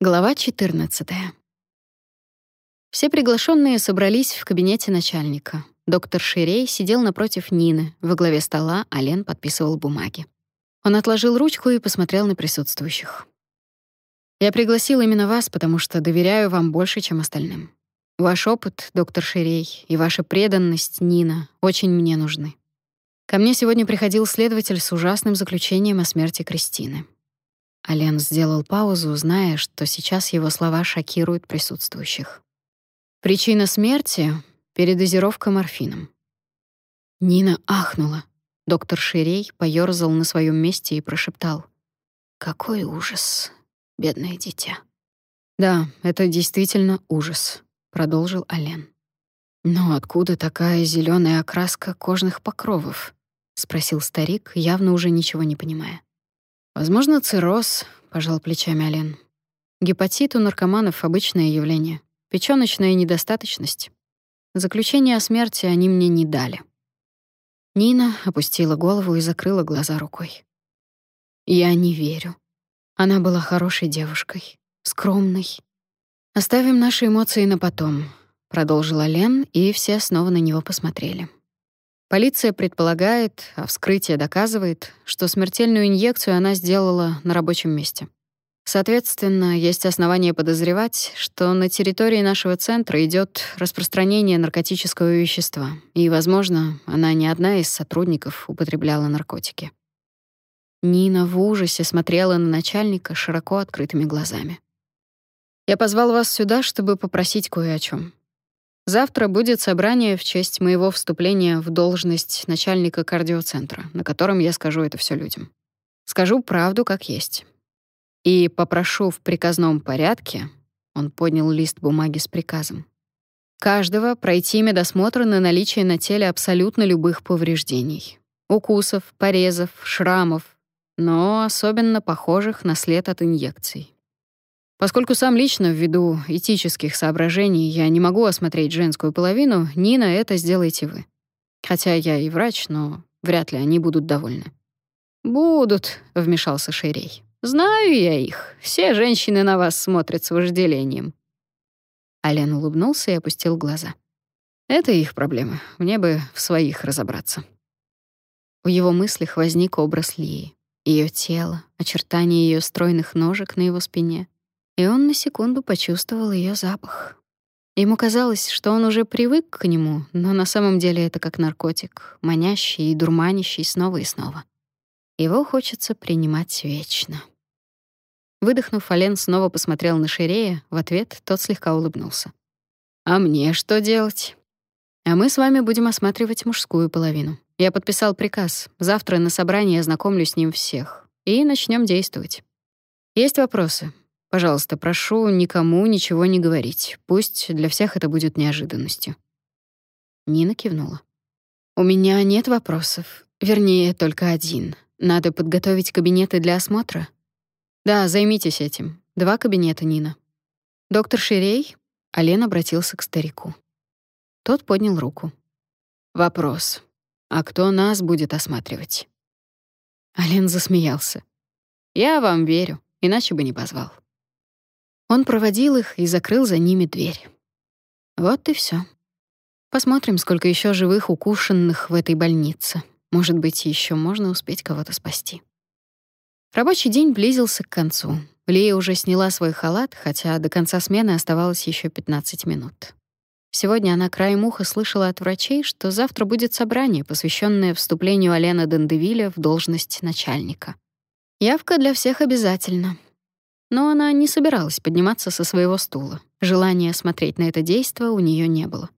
Глава 14. Все приглашенные собрались в кабинете начальника. Доктор Ширей сидел напротив Нины, во главе стола, а Лен подписывал бумаги. Он отложил ручку и посмотрел на присутствующих. «Я пригласил именно вас, потому что доверяю вам больше, чем остальным. Ваш опыт, доктор Ширей, и ваша преданность, Нина, очень мне нужны. Ко мне сегодня приходил следователь с ужасным заключением о смерти Кристины. Ален сделал паузу, зная, что сейчас его слова шокируют присутствующих. Причина смерти — передозировка морфином. Нина ахнула. Доктор Ширей поёрзал на своем месте и прошептал. «Какой ужас, бедное дитя». «Да, это действительно ужас», — продолжил Ален. «Но откуда такая зеленая окраска кожных покровов?» — спросил старик, явно уже ничего не понимая. Возможно, цирроз, пожал плечами Ален. Гепатит у наркоманов обычное явление. Печёночная недостаточность. Заключение о смерти они мне не дали. Нина опустила голову и закрыла глаза рукой. Я не верю. Она была хорошей девушкой, скромной. Оставим наши эмоции на потом, продолжила Лен, и все снова на него посмотрели. Полиция предполагает, а вскрытие доказывает, что смертельную инъекцию она сделала на рабочем месте. Соответственно, есть основания подозревать, что на территории нашего центра идет распространение наркотического вещества, и, возможно, она не одна из сотрудников употребляла наркотики. Нина в ужасе смотрела на начальника широко открытыми глазами. «Я позвал вас сюда, чтобы попросить кое о чем. Завтра будет собрание в честь моего вступления в должность начальника кардиоцентра, на котором я скажу это все людям. Скажу правду как есть. И попрошу в приказном порядке, он поднял лист бумаги с приказом, каждого пройти медосмотр на наличие на теле абсолютно любых повреждений. Укусов, порезов, шрамов, но особенно похожих на след от инъекций. Поскольку сам лично, ввиду этических соображений, я не могу осмотреть женскую половину, Нина, это сделайте вы. Хотя я и врач, но вряд ли они будут довольны. «Будут», — вмешался Шерей. «Знаю я их. Все женщины на вас смотрят с вожделением». Ален улыбнулся и опустил глаза. «Это их проблемы. Мне бы в своих разобраться». В его мыслях возник образ Лии. Ее тело, очертания ее стройных ножек на его спине — и он на секунду почувствовал ее запах. Ему казалось, что он уже привык к нему, но на самом деле это как наркотик, манящий и дурманящий снова и снова. Его хочется принимать вечно. Выдохнув, Ален снова посмотрел на Ширея, в ответ тот слегка улыбнулся. «А мне что делать?» «А мы с вами будем осматривать мужскую половину. Я подписал приказ. Завтра на собрании ознакомлю с ним всех. И начнем действовать. Есть вопросы? Пожалуйста, прошу никому ничего не говорить. Пусть для всех это будет неожиданностью. Нина кивнула. У меня нет вопросов. Вернее, только один. Надо подготовить кабинеты для осмотра. Да, займитесь этим. Два кабинета, Нина. Доктор Ширей, Ален обратился к старику. Тот поднял руку. Вопрос. А кто нас будет осматривать? Ален засмеялся. Я вам верю, иначе бы не позвал. Он проводил их и закрыл за ними дверь. Вот и все. Посмотрим, сколько еще живых укушенных в этой больнице. Может быть, еще можно успеть кого-то спасти. Рабочий день близился к концу. Лия уже сняла свой халат, хотя до конца смены оставалось еще 15 минут. Сегодня она краем уха слышала от врачей, что завтра будет собрание, посвященное вступлению Алена Дендевиля в должность начальника. Явка для всех обязательно. Но она не собиралась подниматься со своего стула. Желания смотреть на это действо у нее не было.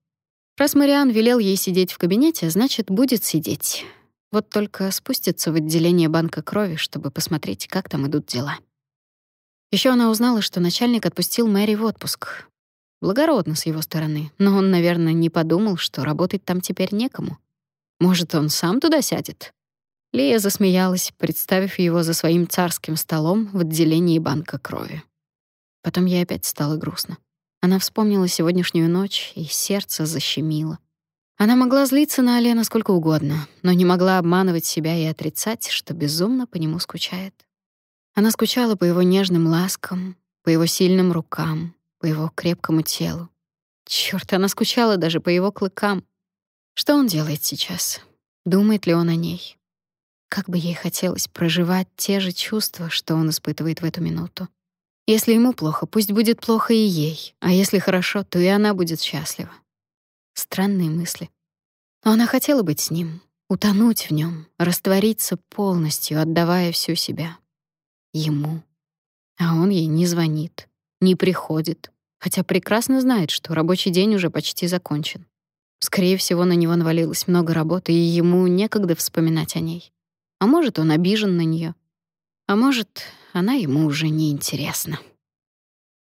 Раз Мариан велел ей сидеть в кабинете, значит, будет сидеть. Вот только спустится в отделение банка крови, чтобы посмотреть, как там идут дела. Еще она узнала, что начальник отпустил Мэри в отпуск. Благородно с его стороны, но он, наверное, не подумал, что работать там теперь некому. Может, он сам туда сядет? Лия засмеялась, представив его за своим царским столом в отделении банка крови. Потом ей опять стало грустно. Она вспомнила сегодняшнюю ночь, и сердце защемило. Она могла злиться на Алена сколько угодно, но не могла обманывать себя и отрицать, что безумно по нему скучает. Она скучала по его нежным ласкам, по его сильным рукам, по его крепкому телу. Чёрт, она скучала даже по его клыкам. Что он делает сейчас? Думает ли он о ней? Как бы ей хотелось проживать те же чувства, что он испытывает в эту минуту. Если ему плохо, пусть будет плохо и ей, а если хорошо, то и она будет счастлива. Странные мысли. Но она хотела быть с ним, утонуть в нем, раствориться полностью, отдавая всю себя. Ему. А он ей не звонит, не приходит, хотя прекрасно знает, что рабочий день уже почти закончен. Скорее всего, на него навалилось много работы, и ему некогда вспоминать о ней. А может, он обижен на нее, А может, она ему уже не интересна.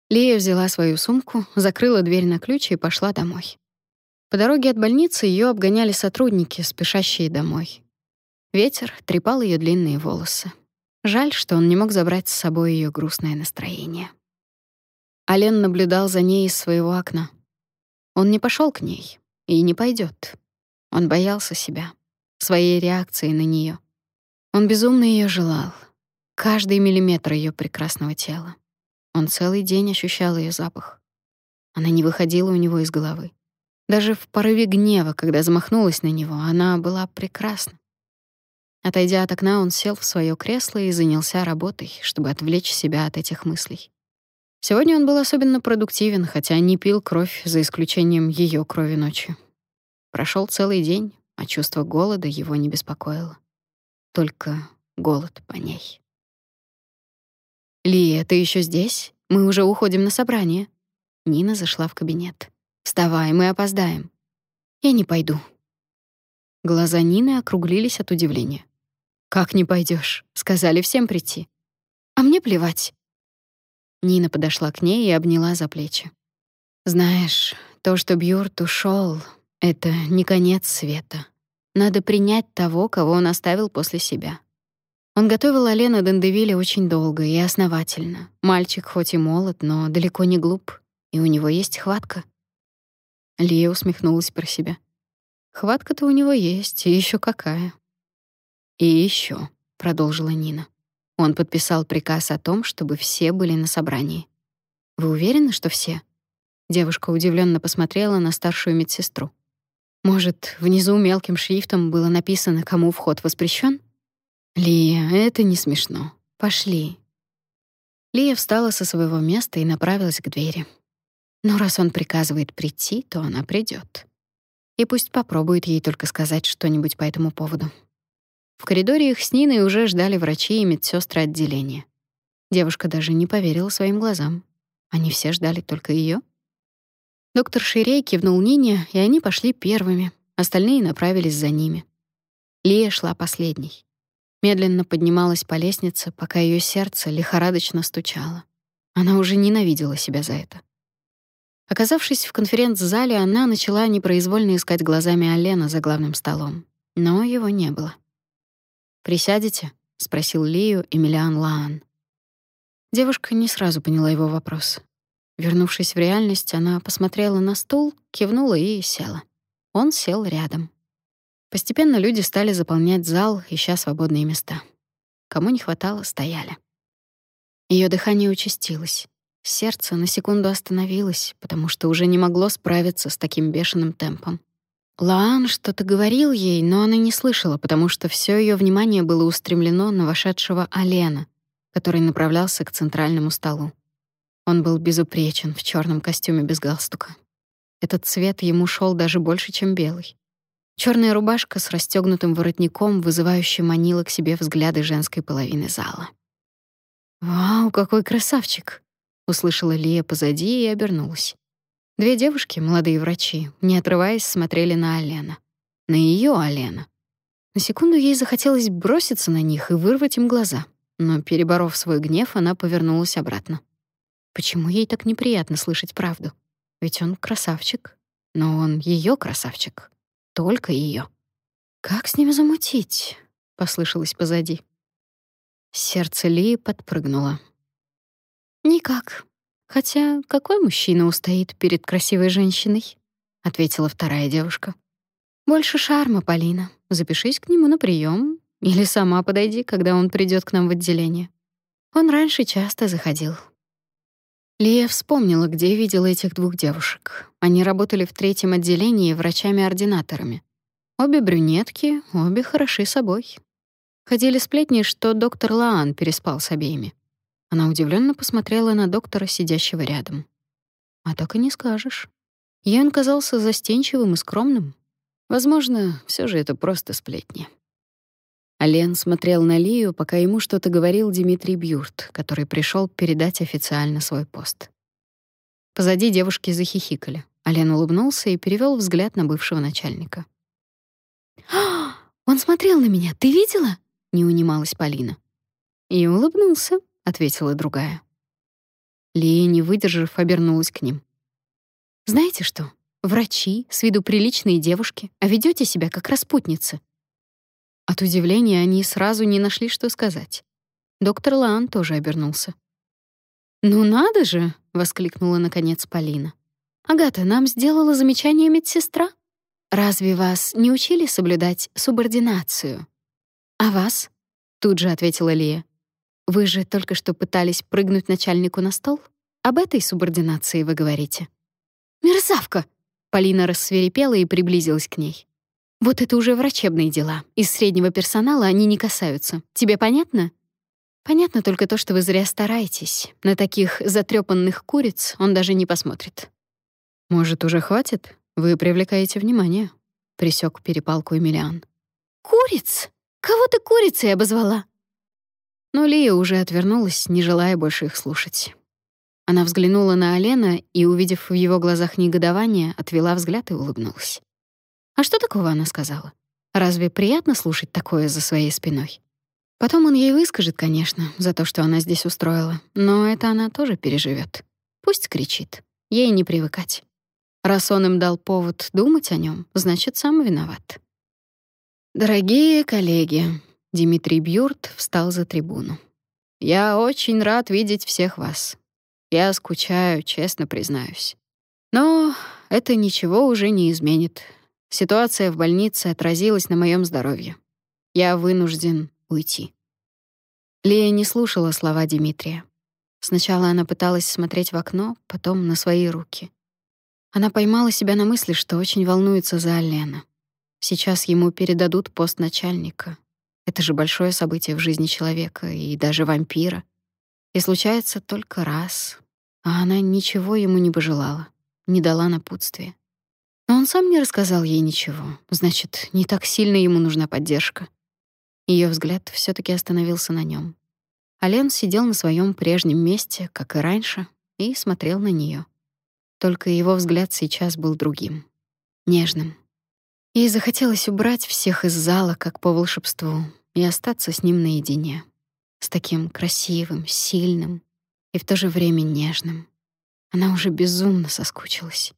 Лия взяла свою сумку, закрыла дверь на ключ и пошла домой. По дороге от больницы ее обгоняли сотрудники, спешащие домой. Ветер трепал ее длинные волосы. Жаль, что он не мог забрать с собой ее грустное настроение. Ален наблюдал за ней из своего окна. Он не пошел к ней и не пойдет. Он боялся себя, своей реакции на нее. Он безумно ее желал, каждый миллиметр ее прекрасного тела. Он целый день ощущал ее запах. Она не выходила у него из головы. Даже в порыве гнева, когда замахнулась на него, она была прекрасна. Отойдя от окна, он сел в свое кресло и занялся работой, чтобы отвлечь себя от этих мыслей. Сегодня он был особенно продуктивен, хотя не пил кровь, за исключением ее крови ночью. Прошел целый день, а чувство голода его не беспокоило только голод по ней. «Лия, ты еще здесь? Мы уже уходим на собрание». Нина зашла в кабинет. «Вставай, мы опоздаем». «Я не пойду». Глаза Нины округлились от удивления. «Как не пойдешь? Сказали всем прийти». «А мне плевать». Нина подошла к ней и обняла за плечи. «Знаешь, то, что Бьюрт ушел, это не конец света. Надо принять того, кого он оставил после себя. Он готовил Алена Дендевиля очень долго и основательно. Мальчик хоть и молод, но далеко не глуп, и у него есть хватка. Лия усмехнулась про себя. Хватка-то у него есть, и еще какая. И еще, продолжила Нина. Он подписал приказ о том, чтобы все были на собрании. Вы уверены, что все? Девушка удивленно посмотрела на старшую медсестру. Может, внизу мелким шрифтом было написано, кому вход воспрещен? Лия, это не смешно. Пошли. Лия встала со своего места и направилась к двери. Но раз он приказывает прийти, то она придет. И пусть попробует ей только сказать что-нибудь по этому поводу. В коридоре их с Ниной уже ждали врачи и медсестры отделения. Девушка даже не поверила своим глазам. Они все ждали только ее. Доктор Ширей кивнул Нине, и они пошли первыми. Остальные направились за ними. Лия шла последней. Медленно поднималась по лестнице, пока ее сердце лихорадочно стучало. Она уже ненавидела себя за это. Оказавшись в конференц-зале, она начала непроизвольно искать глазами Алена за главным столом, но его не было. «Присядете?» — спросил Лию Эмилиан Лаан. Девушка не сразу поняла его вопрос. Вернувшись в реальность, она посмотрела на стул, кивнула и села. Он сел рядом. Постепенно люди стали заполнять зал, ища свободные места. Кому не хватало, стояли. Ее дыхание участилось. Сердце на секунду остановилось, потому что уже не могло справиться с таким бешеным темпом. Лаан что-то говорил ей, но она не слышала, потому что все ее внимание было устремлено на вошедшего Алена, который направлялся к центральному столу. Он был безупречен в черном костюме без галстука. Этот цвет ему шел даже больше, чем белый. Черная рубашка с расстегнутым воротником вызывающе манила к себе взгляды женской половины зала. «Вау, какой красавчик!» — услышала Лия позади и обернулась. Две девушки, молодые врачи, не отрываясь, смотрели на Алена. На ее Алена. На секунду ей захотелось броситься на них и вырвать им глаза, но, переборов свой гнев, она повернулась обратно. Почему ей так неприятно слышать правду? Ведь он красавчик. Но он ее красавчик. Только ее. Как с ними замутить? послышалось позади. Сердце Ли подпрыгнуло. Никак. Хотя какой мужчина устоит перед красивой женщиной? ответила вторая девушка. Больше шарма, Полина. Запишись к нему на прием или сама подойди, когда он придет к нам в отделение. Он раньше часто заходил. Лия вспомнила, где видела этих двух девушек. Они работали в третьем отделении врачами-ординаторами. Обе брюнетки, обе хороши собой. Ходили сплетни, что доктор Лаан переспал с обеими. Она удивленно посмотрела на доктора, сидящего рядом. А так и не скажешь. Ей он казался застенчивым и скромным. Возможно, все же это просто сплетни. Ален смотрел на Лию, пока ему что-то говорил Дмитрий Бьюрт, который пришел передать официально свой пост. Позади девушки захихикали. Ален улыбнулся и перевел взгляд на бывшего начальника. «А, он смотрел на меня, ты видела?» — не унималась Полина. «И улыбнулся», — ответила другая. Лия, не выдержав, обернулась к ним. «Знаете что? Врачи, с виду приличные девушки, а ведете себя как распутницы. От удивления они сразу не нашли, что сказать. Доктор Лаан тоже обернулся. «Ну надо же!» — воскликнула наконец Полина. «Агата, нам сделала замечание медсестра. Разве вас не учили соблюдать субординацию?» «А вас?» — тут же ответила Лия. «Вы же только что пытались прыгнуть начальнику на стол? Об этой субординации вы говорите?» «Мерзавка!» Полина рассверепела и приблизилась к ней. Вот это уже врачебные дела. Из среднего персонала они не касаются. Тебе понятно? Понятно только то, что вы зря стараетесь. На таких затрепанных куриц он даже не посмотрит. Может, уже хватит? Вы привлекаете внимание. Присек перепалку Эмилиан. Куриц? Кого ты курицей обозвала? Но Лия уже отвернулась, не желая больше их слушать. Она взглянула на Алена и, увидев в его глазах негодование, отвела взгляд и улыбнулась. А что такого она сказала? Разве приятно слушать такое за своей спиной? Потом он ей выскажет, конечно, за то, что она здесь устроила, но это она тоже переживет. Пусть кричит. Ей не привыкать. Раз он им дал повод думать о нем, значит, сам виноват. Дорогие коллеги, Дмитрий Бьюрт встал за трибуну. Я очень рад видеть всех вас. Я скучаю, честно признаюсь. Но это ничего уже не изменит. Ситуация в больнице отразилась на моем здоровье. Я вынужден уйти. Лия не слушала слова Дмитрия. Сначала она пыталась смотреть в окно, потом на свои руки. Она поймала себя на мысли, что очень волнуется за Алена. Сейчас ему передадут пост начальника. Это же большое событие в жизни человека и даже вампира. И случается только раз. А она ничего ему не пожелала, не дала напутствия. Но он сам не рассказал ей ничего. Значит, не так сильно ему нужна поддержка. Ее взгляд все таки остановился на нем. Ален сидел на своем прежнем месте, как и раньше, и смотрел на нее. Только его взгляд сейчас был другим, нежным. Ей захотелось убрать всех из зала, как по волшебству, и остаться с ним наедине. С таким красивым, сильным и в то же время нежным. Она уже безумно соскучилась.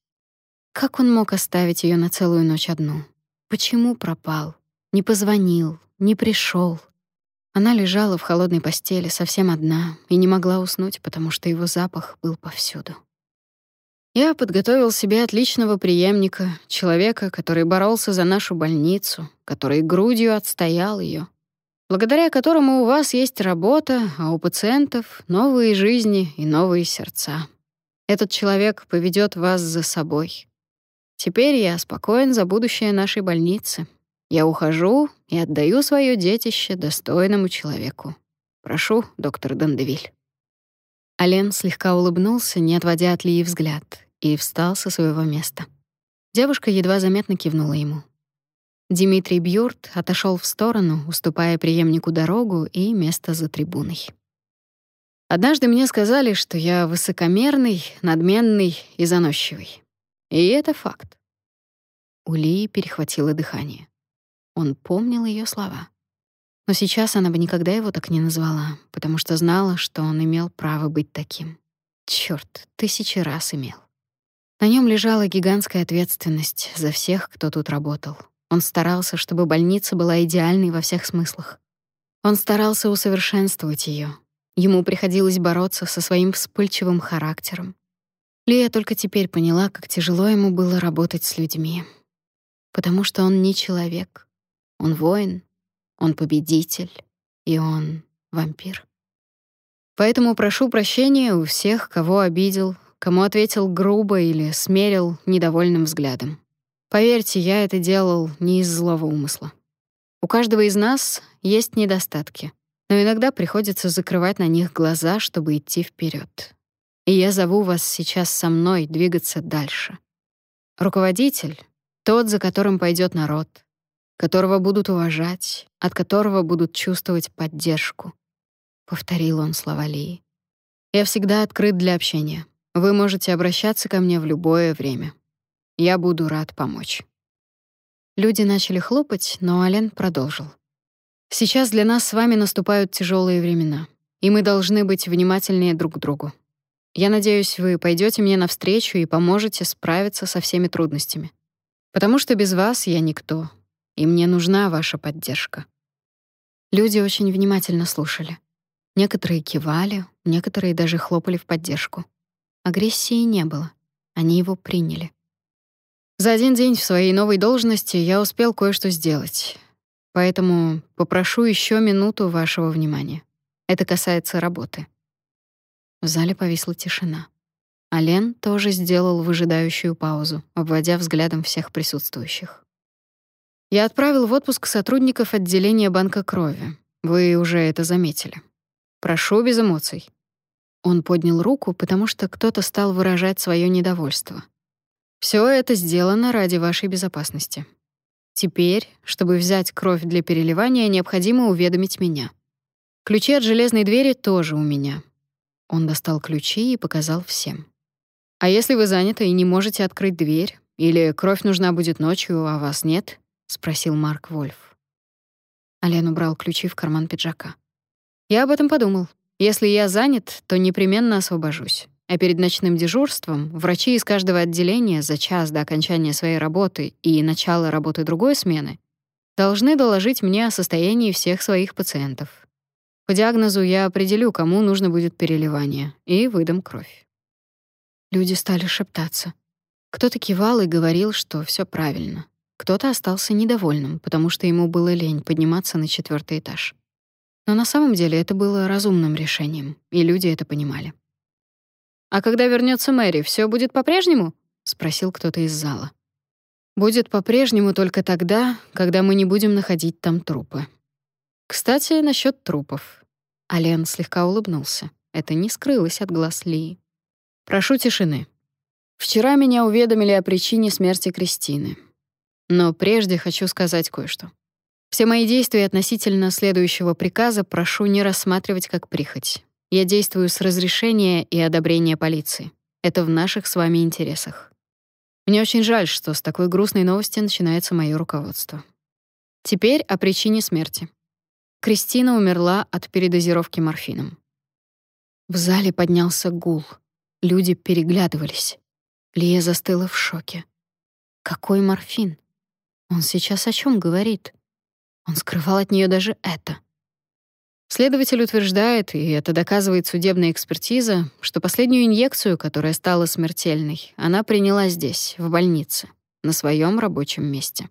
Как он мог оставить ее на целую ночь одну? Почему пропал? Не позвонил, не пришел. Она лежала в холодной постели совсем одна и не могла уснуть, потому что его запах был повсюду. Я подготовил себе отличного преемника, человека, который боролся за нашу больницу, который грудью отстоял ее, благодаря которому у вас есть работа, а у пациентов новые жизни и новые сердца. Этот человек поведет вас за собой. Теперь я спокоен за будущее нашей больницы. Я ухожу и отдаю свое детище достойному человеку. Прошу, доктор Дандевиль. Ален слегка улыбнулся, не отводя от Лии взгляд, и встал со своего места. Девушка едва заметно кивнула ему. Дмитрий Бьюрт отошел в сторону, уступая преемнику дорогу и место за трибуной. Однажды мне сказали, что я высокомерный, надменный и заносчивый. И это факт. У Лии перехватило дыхание. Он помнил ее слова. Но сейчас она бы никогда его так не назвала, потому что знала, что он имел право быть таким. Чёрт, тысячи раз имел. На нем лежала гигантская ответственность за всех, кто тут работал. Он старался, чтобы больница была идеальной во всех смыслах. Он старался усовершенствовать ее. Ему приходилось бороться со своим вспыльчивым характером, Лия только теперь поняла, как тяжело ему было работать с людьми. Потому что он не человек. Он воин, он победитель, и он вампир. Поэтому прошу прощения у всех, кого обидел, кому ответил грубо или смерил недовольным взглядом. Поверьте, я это делал не из злого умысла. У каждого из нас есть недостатки, но иногда приходится закрывать на них глаза, чтобы идти вперед. И я зову вас сейчас со мной двигаться дальше. Руководитель — тот, за которым пойдет народ, которого будут уважать, от которого будут чувствовать поддержку. Повторил он слова Лии. Я всегда открыт для общения. Вы можете обращаться ко мне в любое время. Я буду рад помочь. Люди начали хлопать, но Ален продолжил. Сейчас для нас с вами наступают тяжелые времена, и мы должны быть внимательнее друг к другу. Я надеюсь, вы пойдете мне навстречу и поможете справиться со всеми трудностями. Потому что без вас я никто, и мне нужна ваша поддержка. Люди очень внимательно слушали. Некоторые кивали, некоторые даже хлопали в поддержку. Агрессии не было. Они его приняли. За один день в своей новой должности я успел кое-что сделать. Поэтому попрошу еще минуту вашего внимания. Это касается работы. В зале повисла тишина. Ален тоже сделал выжидающую паузу, обводя взглядом всех присутствующих. Я отправил в отпуск сотрудников отделения банка крови. Вы уже это заметили. Прошу без эмоций. Он поднял руку, потому что кто-то стал выражать свое недовольство. Все это сделано ради вашей безопасности. Теперь, чтобы взять кровь для переливания, необходимо уведомить меня. Ключи от железной двери тоже у меня. Он достал ключи и показал всем. А если вы заняты и не можете открыть дверь, или кровь нужна будет ночью, а вас нет? спросил Марк Вольф. Ален убрал ключи в карман пиджака. Я об этом подумал. Если я занят, то непременно освобожусь. А перед ночным дежурством врачи из каждого отделения за час до окончания своей работы и начала работы другой смены должны доложить мне о состоянии всех своих пациентов. По диагнозу я определю, кому нужно будет переливание, и выдам кровь. Люди стали шептаться. Кто-то кивал и говорил, что все правильно. Кто-то остался недовольным, потому что ему было лень подниматься на четвертый этаж. Но на самом деле это было разумным решением, и люди это понимали. «А когда вернется Мэри, все будет по-прежнему?» — спросил кто-то из зала. «Будет по-прежнему только тогда, когда мы не будем находить там трупы». Кстати, насчет трупов. Ален слегка улыбнулся. Это не скрылось от глаз Ли. «Прошу тишины. Вчера меня уведомили о причине смерти Кристины. Но прежде хочу сказать кое-что. Все мои действия относительно следующего приказа прошу не рассматривать как прихоть. Я действую с разрешения и одобрения полиции. Это в наших с вами интересах. Мне очень жаль, что с такой грустной новости начинается мое руководство. Теперь о причине смерти. Кристина умерла от передозировки морфином. В зале поднялся гул. Люди переглядывались. Лия застыла в шоке. Какой морфин? Он сейчас о чем говорит? Он скрывал от нее даже это. Следователь утверждает, и это доказывает судебная экспертиза, что последнюю инъекцию, которая стала смертельной, она приняла здесь, в больнице, на своем рабочем месте.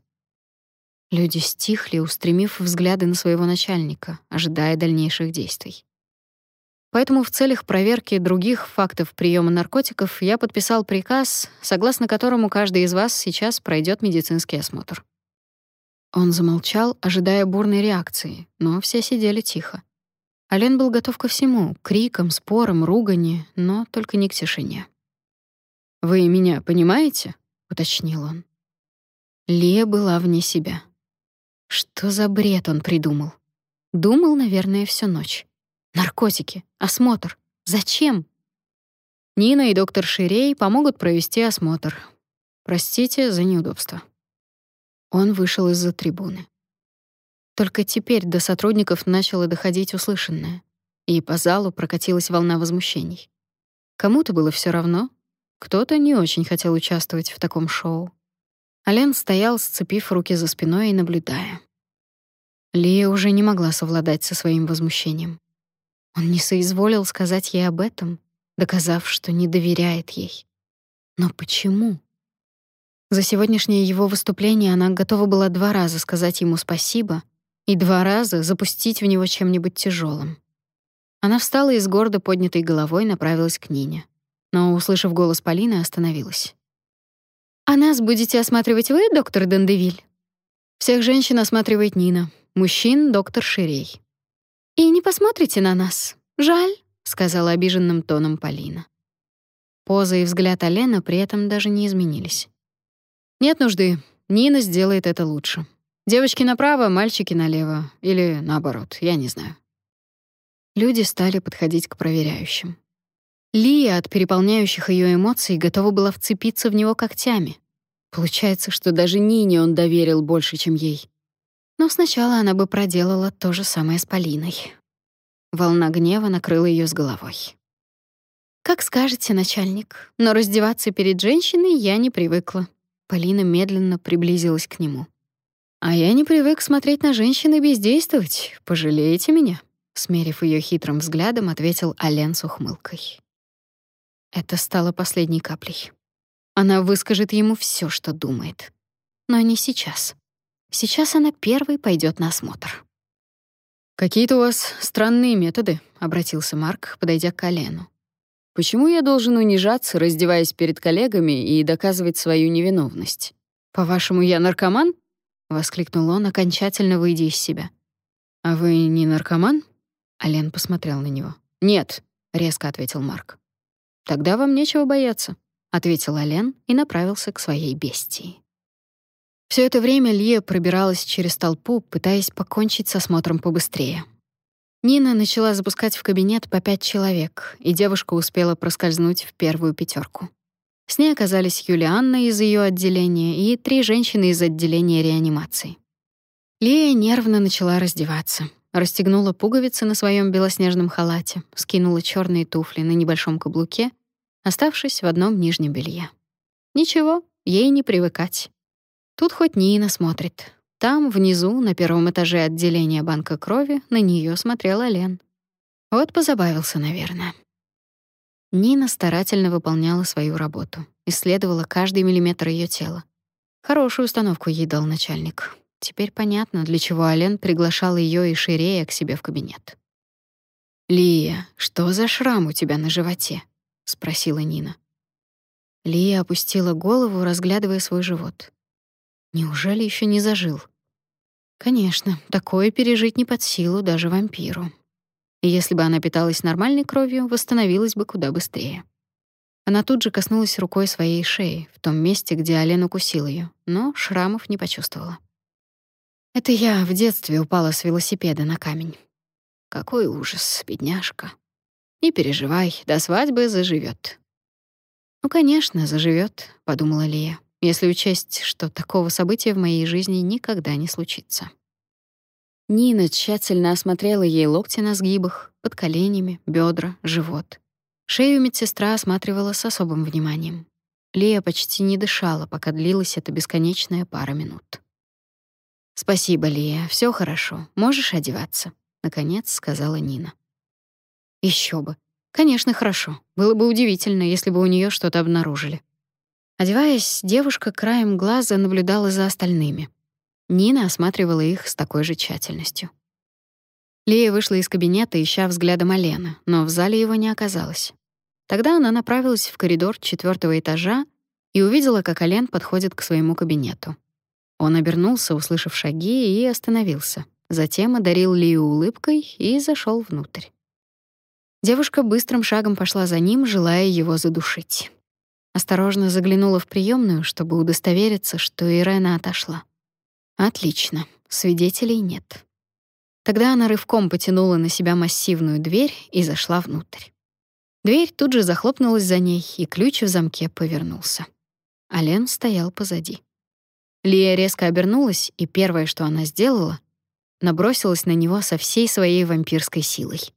Люди стихли, устремив взгляды на своего начальника, ожидая дальнейших действий. Поэтому в целях проверки других фактов приема наркотиков я подписал приказ, согласно которому каждый из вас сейчас пройдет медицинский осмотр. Он замолчал, ожидая бурной реакции, но все сидели тихо. Ален был готов ко всему — крикам, спорам, ругани, но только не к тишине. «Вы меня понимаете?» — уточнил он. Лия была вне себя. Что за бред он придумал? Думал, наверное, всю ночь. Наркотики, осмотр. Зачем? Нина и доктор Ширей помогут провести осмотр. Простите за неудобство. Он вышел из-за трибуны. Только теперь до сотрудников начало доходить услышанное, и по залу прокатилась волна возмущений. Кому-то было все равно, кто-то не очень хотел участвовать в таком шоу. Ален стоял, сцепив руки за спиной и наблюдая. Лия уже не могла совладать со своим возмущением. Он не соизволил сказать ей об этом, доказав, что не доверяет ей. Но почему? За сегодняшнее его выступление она готова была два раза сказать ему спасибо и два раза запустить в него чем-нибудь тяжелым. Она встала и с гордо поднятой головой направилась к Нине. Но, услышав голос Полины, остановилась. «А нас будете осматривать вы, доктор Дендевиль?» «Всех женщин осматривает Нина, мужчин — доктор Ширей». «И не посмотрите на нас? Жаль», — сказала обиженным тоном Полина. Поза и взгляд Алена при этом даже не изменились. «Нет нужды. Нина сделает это лучше. Девочки направо, мальчики налево. Или наоборот, я не знаю». Люди стали подходить к проверяющим. Лия от переполняющих ее эмоций готова была вцепиться в него когтями. Получается, что даже Нине он доверил больше, чем ей. Но сначала она бы проделала то же самое с Полиной. Волна гнева накрыла ее с головой. «Как скажете, начальник, но раздеваться перед женщиной я не привыкла». Полина медленно приблизилась к нему. «А я не привык смотреть на женщин и бездействовать. Пожалеете меня?» Смерив ее хитрым взглядом, ответил Ален с ухмылкой. Это стало последней каплей. Она выскажет ему все, что думает. Но не сейчас. Сейчас она первой пойдет на осмотр. «Какие-то у вас странные методы», — обратился Марк, подойдя к колену. Почему я должен унижаться, раздеваясь перед коллегами и доказывать свою невиновность? По-вашему, я наркоман? воскликнул он, окончательно выйдя из себя. А вы не наркоман? Ален посмотрел на него. Нет, резко ответил Марк. Тогда вам нечего бояться, ответил Ален и направился к своей бестии. Все это время Лия пробиралась через толпу, пытаясь покончить с осмотром побыстрее. Нина начала запускать в кабинет по пять человек, и девушка успела проскользнуть в первую пятерку. С ней оказались Юлианна из ее отделения и три женщины из отделения реанимации. Лия нервно начала раздеваться, расстегнула пуговицы на своем белоснежном халате, скинула черные туфли на небольшом каблуке, оставшись в одном нижнем белье. Ничего, ей не привыкать. Тут хоть Нина смотрит, там, внизу, на первом этаже отделения банка крови, на нее смотрела Лен. Вот позабавился, наверное. Нина старательно выполняла свою работу, исследовала каждый миллиметр ее тела. Хорошую установку ей дал начальник. Теперь понятно, для чего Ален приглашал ее и Ширея к себе в кабинет. «Лия, что за шрам у тебя на животе?» — спросила Нина. Лия опустила голову, разглядывая свой живот. Неужели еще не зажил? Конечно, такое пережить не под силу даже вампиру. И если бы она питалась нормальной кровью, восстановилась бы куда быстрее. Она тут же коснулась рукой своей шеи, в том месте, где Ален укусил ее, но шрамов не почувствовала. Это я в детстве упала с велосипеда на камень. Какой ужас, бедняжка. Не переживай, до свадьбы заживет. Ну, конечно, заживет, подумала Лия если учесть, что такого события в моей жизни никогда не случится. Нина тщательно осмотрела ей локти на сгибах, под коленями, бедра, живот. Шею медсестра осматривала с особым вниманием. Лия почти не дышала, пока длилась эта бесконечная пара минут. «Спасибо, Лия, все хорошо. Можешь одеваться», — наконец сказала Нина. Еще бы. Конечно, хорошо. Было бы удивительно, если бы у нее что-то обнаружили. Одеваясь, девушка краем глаза наблюдала за остальными. Нина осматривала их с такой же тщательностью. Лия вышла из кабинета, ища взглядом Алена, но в зале его не оказалось. Тогда она направилась в коридор четвертого этажа и увидела, как Ален подходит к своему кабинету. Он обернулся, услышав шаги, и остановился. Затем одарил Лию улыбкой и зашел внутрь. Девушка быстрым шагом пошла за ним, желая его задушить. Осторожно заглянула в приемную, чтобы удостовериться, что Ирена отошла. Отлично, свидетелей нет. Тогда она рывком потянула на себя массивную дверь и зашла внутрь. Дверь тут же захлопнулась за ней, и ключ в замке повернулся. Ален стоял позади. Лия резко обернулась, и первое, что она сделала, набросилась на него со всей своей вампирской силой.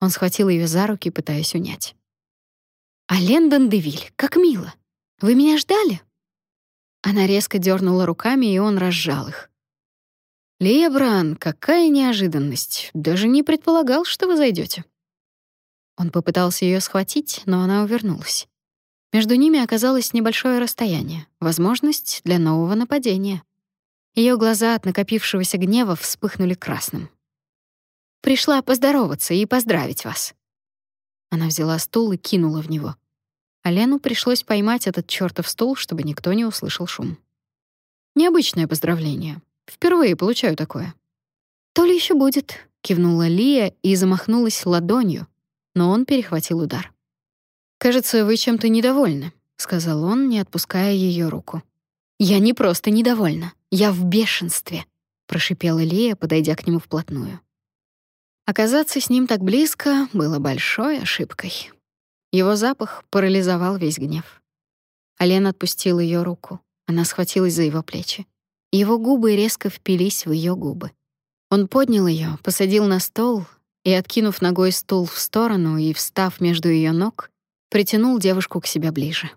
Он схватил ее за руки, пытаясь унять. А Лендон Девиль, как мило. Вы меня ждали?» Она резко дернула руками, и он разжал их. «Лия Бран, какая неожиданность. Даже не предполагал, что вы зайдете. Он попытался ее схватить, но она увернулась. Между ними оказалось небольшое расстояние, возможность для нового нападения. Ее глаза от накопившегося гнева вспыхнули красным. Пришла поздороваться и поздравить вас». Она взяла стул и кинула в него. А Лену пришлось поймать этот чёртов стул, чтобы никто не услышал шум. Необычное поздравление. Впервые получаю такое. «То ли ещё будет», — кивнула Лия и замахнулась ладонью, но он перехватил удар. «Кажется, вы чем-то недовольны», — сказал он, не отпуская её руку. «Я не просто недовольна, я в бешенстве», — прошипела Лия, подойдя к нему вплотную. Оказаться с ним так близко было большой ошибкой. Его запах парализовал весь гнев. Ален отпустил ее руку. Она схватилась за его плечи. Его губы резко впились в ее губы. Он поднял ее, посадил на стол и, откинув ногой стул в сторону и встав между ее ног, притянул девушку к себе ближе.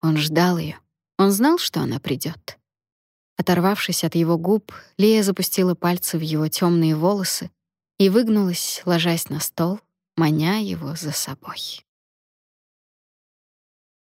Он ждал ее. Он знал, что она придет. Оторвавшись от его губ, Лия запустила пальцы в его темные волосы и выгнулась, ложась на стол, маня его за собой.